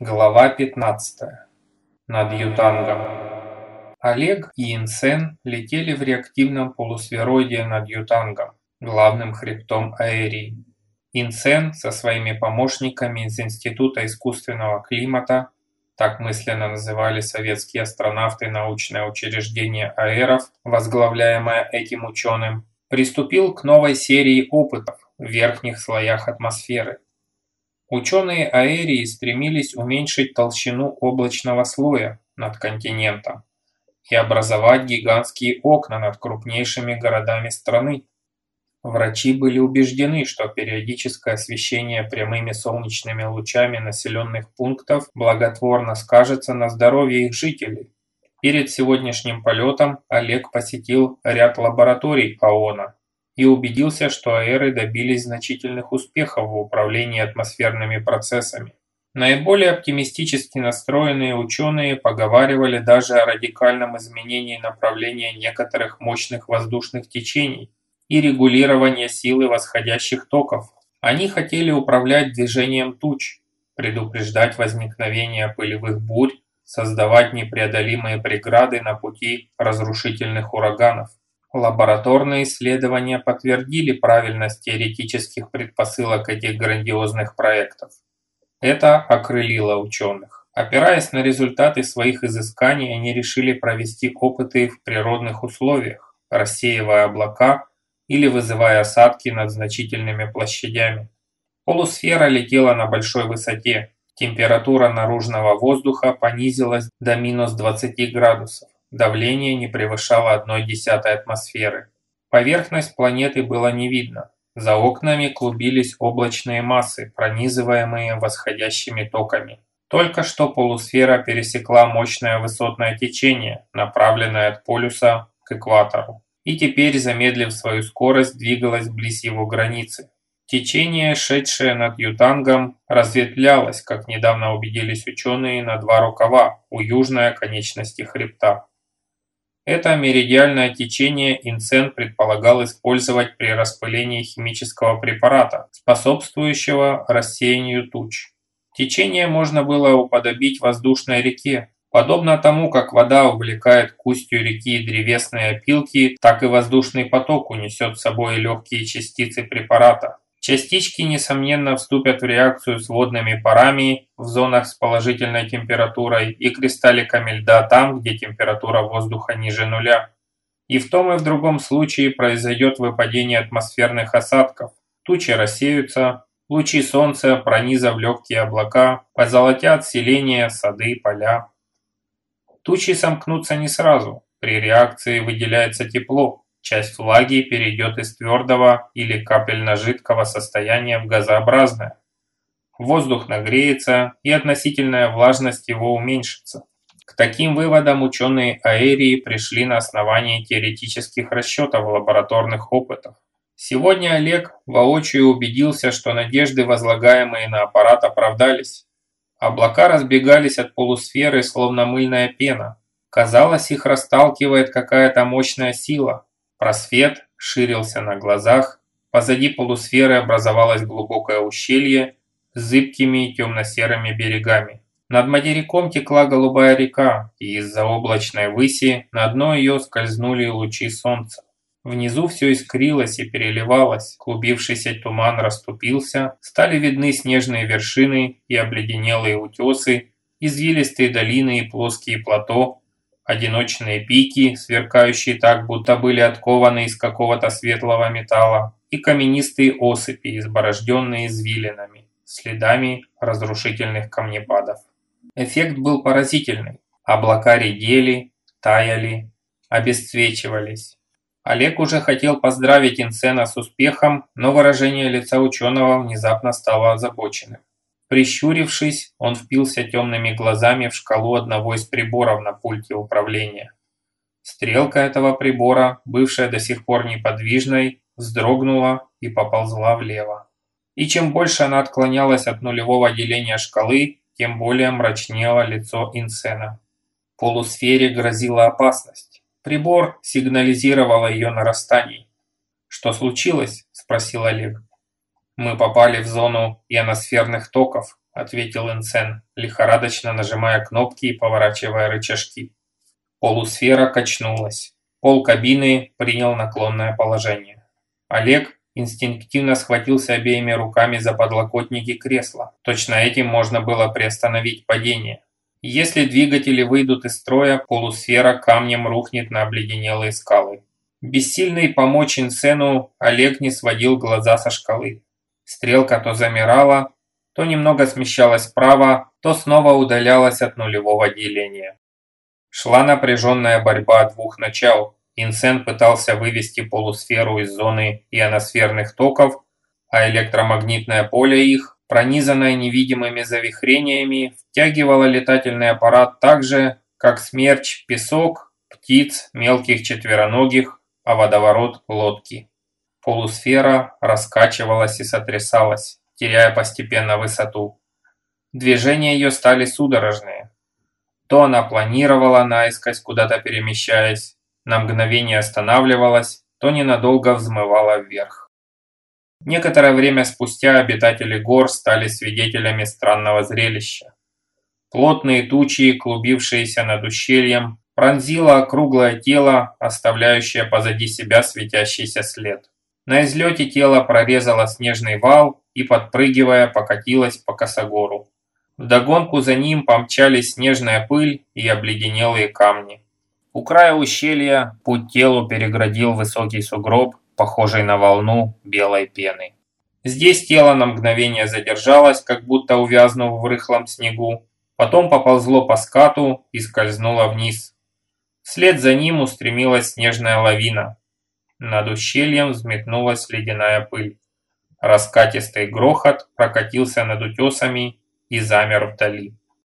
Глава 15. Над Ютангом. Олег и Инсен летели в реактивном полусфероиде над Ютангом, главным хребтом Аэрии. Инсен со своими помощниками из Института искусственного климата, так мысленно называли советские астронавты научное учреждение аэров, возглавляемое этим ученым, приступил к новой серии опытов в верхних слоях атмосферы – Ученые Аэрии стремились уменьшить толщину облачного слоя над континентом и образовать гигантские окна над крупнейшими городами страны. Врачи были убеждены, что периодическое освещение прямыми солнечными лучами населенных пунктов благотворно скажется на здоровье их жителей. Перед сегодняшним полетом Олег посетил ряд лабораторий АОНа и убедился, что аэры добились значительных успехов в управлении атмосферными процессами. Наиболее оптимистически настроенные ученые поговаривали даже о радикальном изменении направления некоторых мощных воздушных течений и регулировании силы восходящих токов. Они хотели управлять движением туч, предупреждать возникновение пылевых бурь, создавать непреодолимые преграды на пути разрушительных ураганов. Лабораторные исследования подтвердили правильность теоретических предпосылок этих грандиозных проектов. Это окрылило ученых. Опираясь на результаты своих изысканий, они решили провести опыты в природных условиях, рассеивая облака или вызывая осадки над значительными площадями. Полусфера летела на большой высоте. Температура наружного воздуха понизилась до минус 20 градусов. Давление не превышало 1,1 атмосферы. Поверхность планеты было не видно. За окнами клубились облачные массы, пронизываемые восходящими токами. Только что полусфера пересекла мощное высотное течение, направленное от полюса к экватору, и теперь, замедлив свою скорость, двигалась близ его границы. Течение, шедшее над Ютангом, разветвлялось, как недавно убедились ученые, на два рукава у южной оконечности хребта. Это меридиальное течение инцен предполагал использовать при распылении химического препарата, способствующего рассеянию туч. Течение можно было уподобить воздушной реке. Подобно тому, как вода увлекает к устью реки древесные опилки, так и воздушный поток унесет с собой легкие частицы препарата. Частички, несомненно, вступят в реакцию с водными парами в зонах с положительной температурой и кристалликами льда там, где температура воздуха ниже нуля. И в том и в другом случае произойдет выпадение атмосферных осадков. Тучи рассеются, лучи солнца, пронизав легкие облака, позолотят селения, сады, поля. Тучи сомкнутся не сразу. При реакции выделяется тепло, Часть влаги перейдет из твердого или капельно-жидкого состояния в газообразное. Воздух нагреется, и относительная влажность его уменьшится. К таким выводам ученые аэрии пришли на основании теоретических расчетов лабораторных опытов. Сегодня Олег воочию убедился, что надежды, возлагаемые на аппарат, оправдались. Облака разбегались от полусферы, словно мыльная пена. Казалось, их расталкивает какая-то мощная сила. Просвет ширился на глазах, позади полусферы образовалось глубокое ущелье с зыбкими темно-серыми берегами. Над материком текла голубая река, и из-за облачной выси на дно ее скользнули лучи солнца. Внизу все искрилось и переливалось, клубившийся туман расступился, стали видны снежные вершины и обледенелые утесы, извилистые долины и плоские плато, одиночные пики, сверкающие так, будто были откованы из какого-то светлого металла, и каменистые осыпи, изборожденные извилинами, следами разрушительных камнепадов. Эффект был поразительный. Облака редели, таяли, обесцвечивались. Олег уже хотел поздравить Инсена с успехом, но выражение лица ученого внезапно стало озабоченным. Прищурившись, он впился темными глазами в шкалу одного из приборов на пульте управления. Стрелка этого прибора, бывшая до сих пор неподвижной, вздрогнула и поползла влево. И чем больше она отклонялась от нулевого деления шкалы, тем более мрачнело лицо Инсена. Полусфере грозила опасность. Прибор сигнализировал о ее нарастании. «Что случилось?» – спросил Олег. «Мы попали в зону ионосферных токов», – ответил Инсен, лихорадочно нажимая кнопки и поворачивая рычажки. Полусфера качнулась. Пол кабины принял наклонное положение. Олег инстинктивно схватился обеими руками за подлокотники кресла. Точно этим можно было приостановить падение. Если двигатели выйдут из строя, полусфера камнем рухнет на обледенелые скалы. Бессильный помочь Инсену, Олег не сводил глаза со шкалы. Стрелка то замирала, то немного смещалась вправо, то снова удалялась от нулевого деления. Шла напряженная борьба двух начал. Инсен пытался вывести полусферу из зоны ионосферных токов, а электромагнитное поле их пронизанная невидимыми завихрениями, втягивала летательный аппарат так же, как смерч, песок, птиц, мелких четвероногих, а водоворот – лодки. Полусфера раскачивалась и сотрясалась, теряя постепенно высоту. Движения ее стали судорожные. То она планировала наискось, куда-то перемещаясь, на мгновение останавливалась, то ненадолго взмывала вверх. Некоторое время спустя обитатели гор стали свидетелями странного зрелища. Плотные тучи, клубившиеся над ущельем, пронзило круглое тело, оставляющее позади себя светящийся след. На излете тело прорезало снежный вал и, подпрыгивая, покатилось по косогору. Вдогонку за ним помчались снежная пыль и обледенелые камни. У края ущелья путь телу переградил высокий сугроб, похожей на волну белой пены. Здесь тело на мгновение задержалось, как будто увязнув в рыхлом снегу, потом поползло по скату и скользнуло вниз. Вслед за ним устремилась снежная лавина. Над ущельем взметнулась ледяная пыль. Раскатистый грохот прокатился над утесами и замер вдали.